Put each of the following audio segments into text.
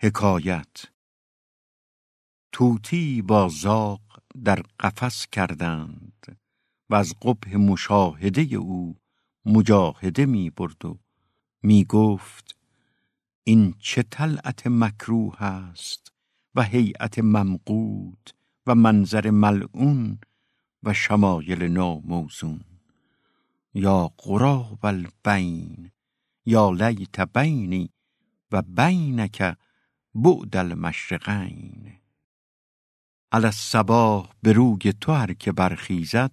حکایت. توتی با زاق در قفس کردند و از قبح مشاهده او مجاهده می برد و می گفت این چه طلعت مکروه است و هیئت ممقوت و منظر ملعون و شمایل ناموزون. یا قراب البین یا لیت بینی و بینک بعد المشرقین. علی الصباح به روی تو هر که برخیزد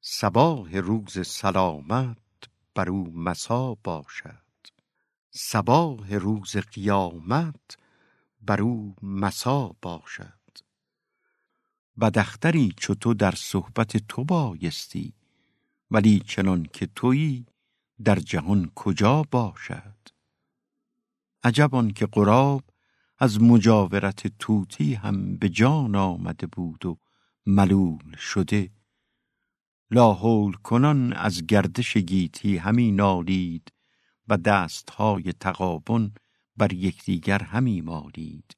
صباح روز سلامت بر او مسا باشد. صباح روز قیامت بر او مسا باشد. بداختری چو تو در صحبت تو بایستی ولی چنان که تویی در جهان کجا باشد؟ عجب که غراب از مجاورت طوطی هم به جان آمده بود و ملول شده. لاحول کنان از گردش گیتی همی نالید و دستهای تقابن بر یکدیگر همی مالید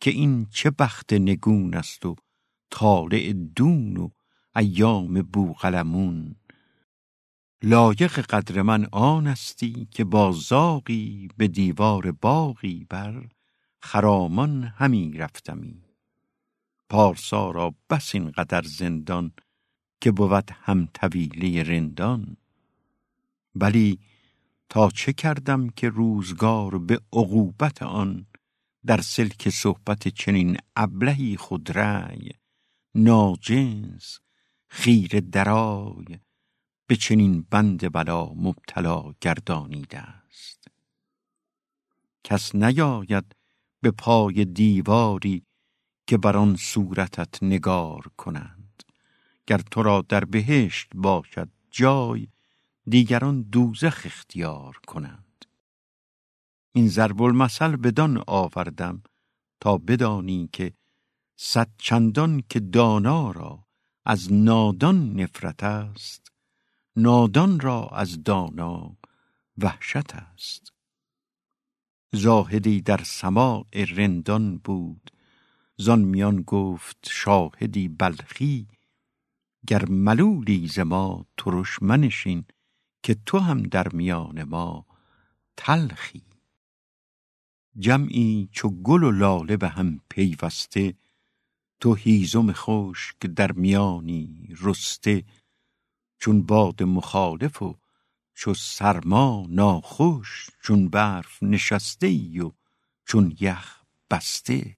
که این چه بخت نگون است و طالع دون و ایام بوقلمون. لایق قدر من آنستی که با زاغی به دیوار باغی بر خرامان همی رفتمی. پارسا را بس این قدر زندان که بود هم طویله رندان. ولی تا چه کردم که روزگار به عقوبت آن در سلک صحبت چنین ابلهی خودرأی ناجنس خیره درای به چنین بند بلا مبتلا گردانیده است. کس نیاید به پای دیواری که بر آن صورتت نگار کنند. گر تو را در بهشت باشد جای دیگران دوزخ اختیار کنند. این ضرب المثل بدان آوردم تا بدانی که صد چندان که دانا را از نادان نفرت است نادان را از دانا وحشت است. زاهدی در سماع رندان بود. زان میان گفت شاهدی بلخی گر ملولی ز ما ترش منشین که تو هم در میان ما تلخی. جمعی چو گل و لاله به هم پیوسته تو هیزم خشک در میانی رسته. چون باد مخالف و چو سرما ناخوش چون برف نشسته ای و چون یخ بسته.